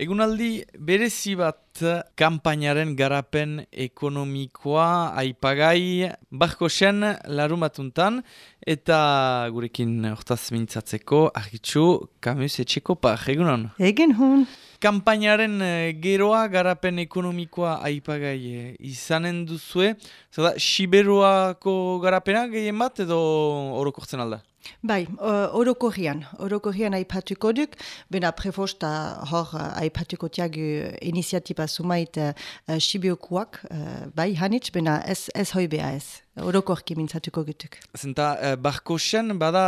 Egunaldi berezi bat kampainaren garapen ekonomikoa aipagai barkosen larumatuntan eta gurekin hortaz mintzatzeko argitzu kamus etxeko par, egunon? Egen hon. Kampainaren eh, geroa garapen ekonomikoa aipagai eh, izanen duzue, zada, siberuako garapena gehien bat edo orokortzen alda? Bai, orokorrian, orokorrian aipatuko duk, bena prefosta hor aipatuko tiagu iniziatiba sumait uh, Sibiokuak, uh, bai hanitz, bena ez, ez hoi beha ez, orokorki mintzatuko gutuk. Zenta, uh, barkosen, bada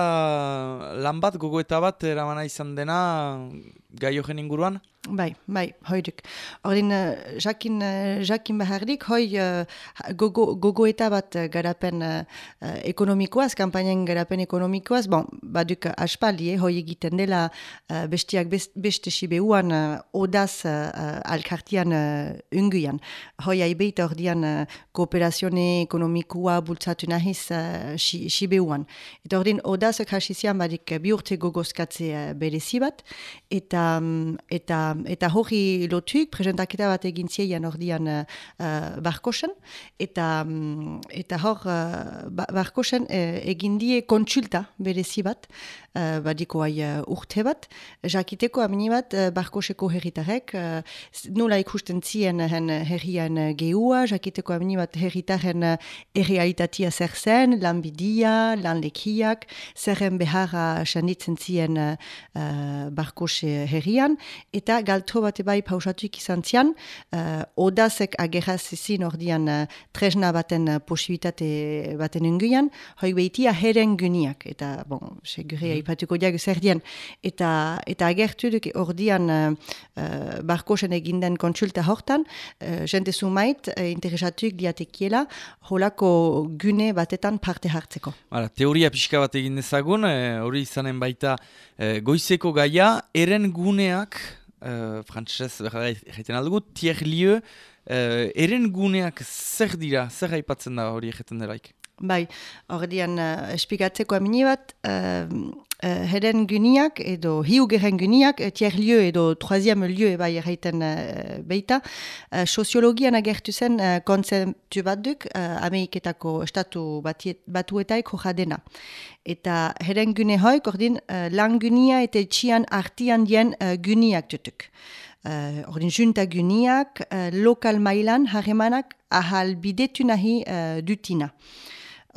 lan bat, gogoeta bat, eramana izan dena, gai inguruan? Bai, bai, hoiduk. Ordin, uh, jakin, uh, jakin beharrik, hoi uh, gogo, gogoeta bat garapen uh, ekonomikoaz, kampainan garapen ekonomikoaz, bon, baduk aspaldi, eh, hoi egiten dela uh, bestiak beste sibeuan uh, odaz uh, alkartian uh, unguian. Hoi haibeita ordian uh, kooperazione ekonomikoa bultzatu nahiz uh, sibeuan. Eta ordin, odazak hasizian badik bi urte gogozkatze uh, berezi bat, eta, um, eta eta hori lotuik, presentaketa bat egin ziean ordian uh, barkosen, eta, um, eta hor uh, barkosen uh, egin die kontsulta berezi bat, uh, badiko hai uh, urte bat, jakiteko amini bat uh, barkoseko herritarek, uh, nola ikusten zien hen herrian geua, jakiteko amini bat herritaren uh, errealitatea zer zen, lan bidia, lan lekiak, zerren beharra sanditzen zien uh, barkose herrian, eta galtro bat bai pausatuik izan zian, uh, odazek agerraz ezin ordian uh, tresna baten uh, posibilitate baten unguian, hoi behitia heren guniak, eta, bon, segure -hmm. diag zer eta, eta agertu duk ordian uh, uh, barkosen eginden kontsulta hortan, uh, jente sumait, uh, interesatuik diatekiela, holako gune batetan parte hartzeko. Hala, teoria pixka bat egin dezagun, hori e, izanen baita goizeko gaia, eren guneak, uh, frantzez, egiten aldugu, tier-lieu, uh, eren guneak zer dira, zer haipatzen da hori egiten delaik? Bai, hori dian, uh, espikatzeko amini bat, uh, uh, heren guniak edo hiu geren guniak, uh, tier lieu edo troisième lieu eba erraiten uh, beita, uh, soziologian agertu zen uh, konzeptu bat duk, uh, Ameriketako estatu batuetaik hoja dena. Eta heren gune hoik, ordin, uh, lan gunia eta txian artian dien uh, guniak dutuk. Uh, ordin, junta guniak, uh, lokal mailan harremanak ahal bidetu nahi uh, dutina.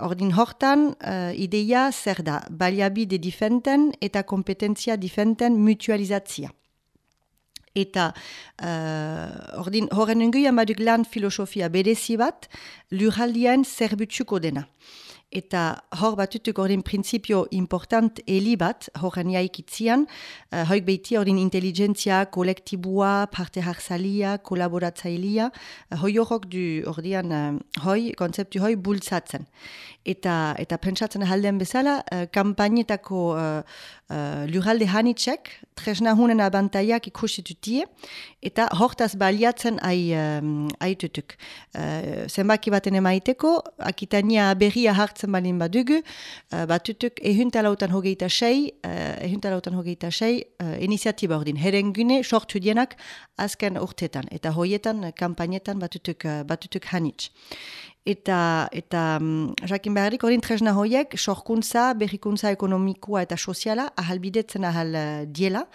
Ordin hortan, uh, ideia zer da, baliabide difenten eta kompetentzia difenten mutualizatzia. Eta uh, ordin, horren unguian baduk lan filosofia bedezi bat, lurraldian zerbutsuko dena eta hor batutuk ordin prinsipio important heli bat, horren jaikitzian, uh, hoik behiti ordin inteligentzia, kolektibua, parte hartzalia, kolaboratzailia, uh, hoi horrok du ordian uh, hoi, konzeptu hoi, bultzatzen. Eta, eta pentsatzen halden bezala, uh, kampainetako uh, uh, luralde hanitzek, tresna hunen abantaiak ikusitutie, eta hortaz baliatzen ai, um, aitutuk. Uh, zenbaki baten emaiteko, akitania berria hartzen hartzen balin badugu, uh, batutuk ehuntalautan hogeita sei, uh, ehuntalautan hogeita sei, uh, iniziatiba ordin, herengune sortu dienak azken urtetan, eta hoietan, kampainetan batutuk, uh, batutuk hanitz. Eta, eta um, jakin beharrik, ordin tresna hoiek, sorkuntza, berrikuntza ekonomikoa eta soziala, ahalbidetzen ahal uh, diela,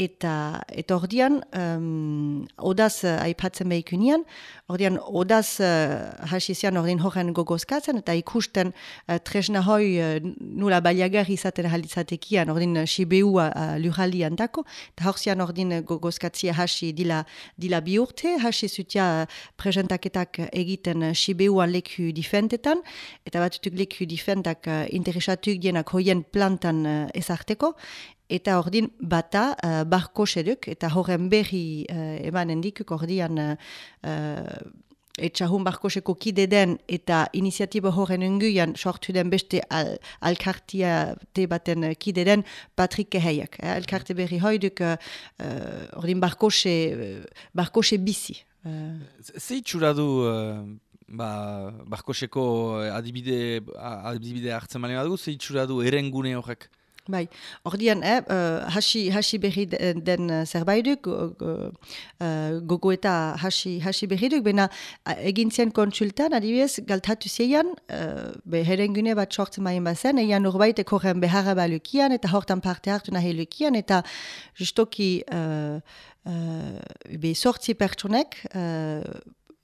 eta eta ordian um, odaz uh, aipatzen behikunian, ordian odaz uh, hasizian ordin horren gogozkatzen, eta ikusten uh, tresna hoi uh, nula baliagarri izaten halitzatekian, ordin uh, Sibeua uh, lurraldian dako, eta horzian ordin gogozkatzia hasi dila, dila bi urte, hasi zutia uh, presentaketak egiten uh, Sibeuan leku difentetan, eta batutuk leku difentak uh, interesatuk dienak hoien plantan uh, ezarteko, eta ordin bata uh, barko seduk, eta horren berri uh, eman endikuk ordian uh, etxahun barkoseko kide den eta iniziatiba horren unguian sortu den beste al, alkartia te baten kide den Patrik Keheiak. Eh? Alkarte berri hoiduk uh, ordin barkose, uh, barkose bizi. Uh. Zeitxura du uh, ba, barkoseko adibide, adibide hartzen mani badugu, zeitxura du erengune horrek? Bai, ordian, eh, uh, hasi, hasi berri den uh, zerbaituk, uh, gogo eta hasi, hasi berri duk, bena egin zien konsultan, adibidez, galtatu zeian, uh, be herengune bat sortzen maien bazen, eian urbait ekoren beharra balukian, eta hortan parte hartu nahi lukian, eta justoki uh, uh, be sortzi pertsonek, uh,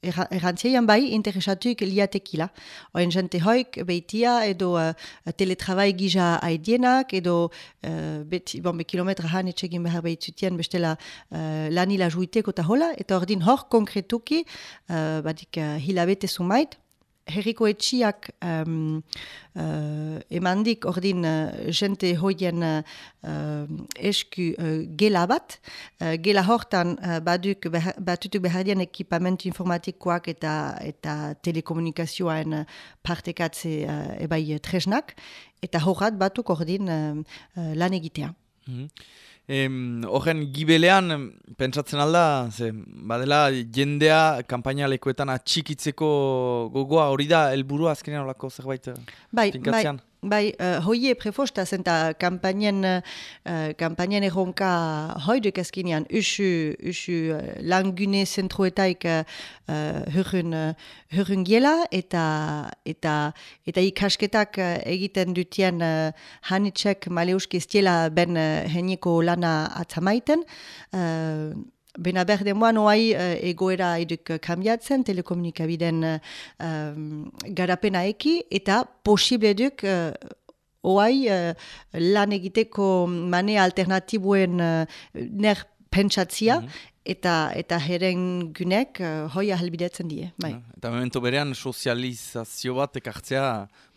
errantzeian bai interesatuik liatekila. Oen jente hoik beitia edo uh, teletrabai gija haidienak edo uh, beti, bon, be kilometra han etxegin behar behitzutien bestela uh, lanila juiteko eta hola, eta ordin hor konkretuki uh, badik uh, hilabete sumait, herriko etxiak um, uh, emandik ordin uh, hoien uh, esku uh, gela bat. Uh, gela hortan uh, baduk behar, batutuk behardien ekipamentu informatikoak eta eta telekomunikazioan uh, partekatze uh, ebai tresnak. Eta horrat batuk ordin uh, uh, lan egitea. Mm Horren gibelean, pentsatzen alda, ze, badela jendea kampaina lekuetan atxikitzeko gogoa? Hori da helburua azkenean olako zerbait bai, bai, Bai, uh, hoie prefosta zenta kampainen, uh, kampainen erronka hoiduk ezkinean usu, usu uh, langune zentroetaik uh, hurrun, uh, giela eta, eta, eta ikasketak uh, egiten dutien uh, hanitxek maleuski estiela ben uh, heniko lana atzamaiten. Uh, Bena berde moan oai uh, egoera eduk kambiatzen, telekomunikabiden um, garapena eki, eta posible eduk uh, oai uh, lan egiteko mane alternatibuen uh, ner pentsatzia, mhm. eta eta heren gunek uh, hoia halbidetzen die. Bai. eta memento berean sozializazio bat ekartzea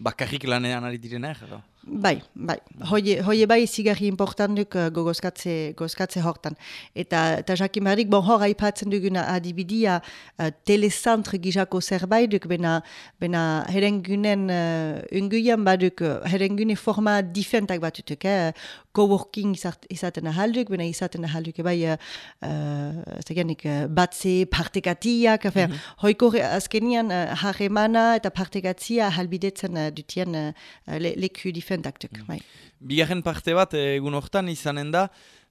bakarrik lanean ari direnek, Bai, bai. Hoie, hoie bai zigarri importantuk uh, gogozkatze, gogozkatze hortan. Eta, eta jakin barik, bon hor haipatzen duguna adibidia uh, telecentre gizako zerbaiduk, bena, bena herengunen uh, unguian baduk, uh, herengune forma difentak batutuk, eh? coworking izaten ahalduk, bena izaten ahalduk, bai, uh, uh, batze partekatiak, mm -hmm. hoiko azkenian uh, harremana eta partekatzia ahalbidetzen uh, dutien uh, le, leku difentaktuk. Mm. Bai. Bigarren parte bat, egun hortan izanen da,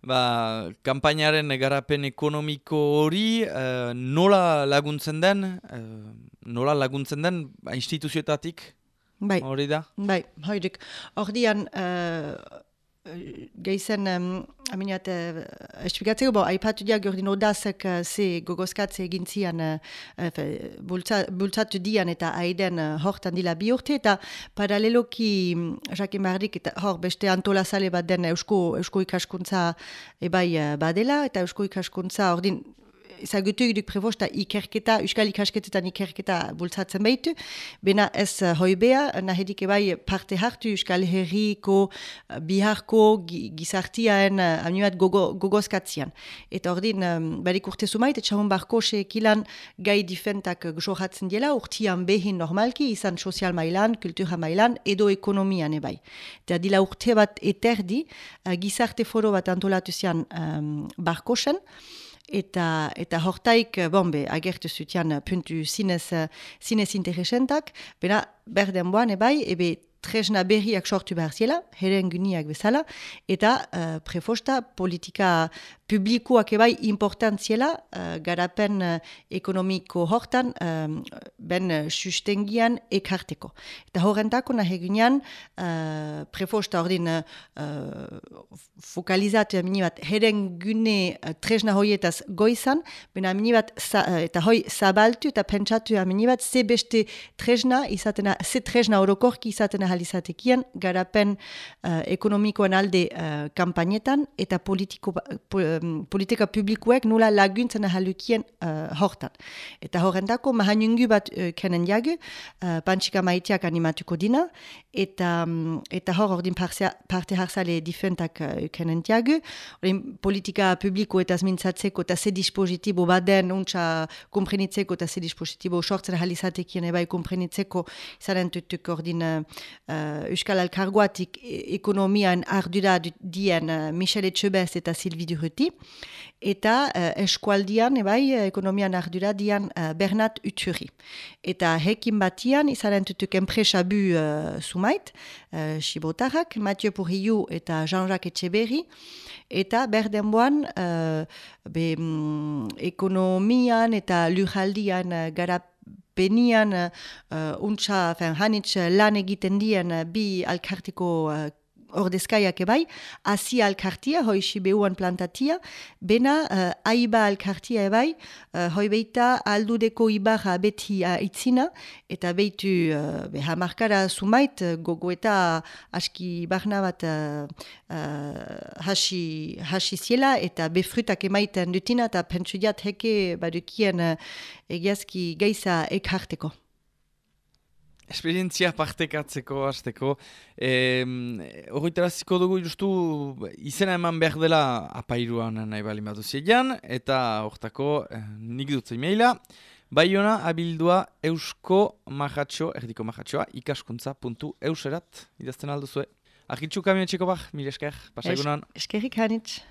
ba, kampainaren garapen ekonomiko hori uh, nola laguntzen den, uh, nola laguntzen den ba, instituzioetatik Bai, hori da? Bai, hori Ordian, uh, geizen, um, aminiat, uh, esplikatzeko, bo, haipatu diak gordin odazak uh, ze gogozkatze egin zian, uh, bultzatu dian eta aiden uh, hortan dila bi urte, eta paraleloki, jakin barrik, eta hor, beste antolazale bat den eusko, eusko ikaskuntza ebai uh, badela, eta eusko ikaskuntza ordin, ezagutu duk prevosta ikerketa, euskal ikasketetan ikerketa bultzatzen behitu, bena ez uh, hoibea, nahedik ebai parte hartu euskal herriko, uh, biharko, gizartiaen, uh, gogo, gogozkatzian. Eta ordin, um, barik urte sumait, etxahun barko sekilan gai difentak gsohatzen dela, urtian behin normalki, izan sozial mailan, kultura mailan, edo ekonomian ebai. Eta dila urte bat eterdi, gizarte foro bat antolatu zian um, barkosen, eta eta hortaik eh, bombe agertu zutian eh, puntu zinez eh, zinez interesentak bera berden boan ebai ebe tresna berriak sortu behar ziela, heren guniak bezala, eta uh, prefosta politika publikoak ebai importantziela uh, garapen uh, ekonomiko hortan um, ben uh, sustengian ekarteko. Eta horrentako nahi gunean uh, prefosta ordin uh, fokalizatu amini bat heren gune uh, tresna hoietaz goizan, ben amini bat eta hoi zabaltu eta pentsatu amini bat ze beste tresna izatena, ze tresna orokorki izatena halizatekian garapen uh, ekonomikoan alde uh, kampainetan eta politiko, politika publikoek nula laguntzen ahalukien uh, hortan. Eta horrendako mahanungu bat uh, kenen jagu, uh, pantxika maiteak animatuko dina, eta, um, eta hor ordin parte harzale difentak uh, kenen jagu, politika publiko eta zmintzatzeko eta ze dispositibo baden untsa komprenitzeko eta ze dispositibo sortzen ahalizatekien ebai komprenitzeko zaren tutuk ordin uh, Euskal Alkargoatik e, ekonomian ardura dien uh, Michel Etxebez eta Silvi Durruti, eta uh, eskualdian, ebai, ekonomian ardura dien uh, Bernat Uturi. Eta hekin batian, izan entutuk enpresa bu uh, sumait, uh, Sibotarrak, Mathieu Purriu eta Jean-Jacques Etxeberri, eta berdenboan uh, be, mm, ekonomian eta lujaldian uh, garap Benian uh, untsa, hanitz lan egiten dien bi alkartiko uh, ordezkaiak ebai, hasi alkartia, hoi behuan plantatia, bena uh, aiba alkartia ebai, uh, hoi beita aldudeko ibarra beti uh, itzina, eta beitu uh, beha markara sumait, gogo eta aski barna bat uh, uh, hasi, hasi ziela, eta befrutak emaiten dutina, eta pentsudiat heke badukien uh, egiazki geiza ekarteko. Esperientzia partekatzeko, azteko. E, Horritaraziko dugu justu izena eman behar dela apairuan nahi bali matu eta hortako eh, nik dut zeimeila. Baiona abildua eusko majatxo, erdiko majatxoa, ikaskuntza.euserat, idazten alduzue. Agitxu kamio txeko bak, mire esker, pasaigunan. Eskerrik hanitz.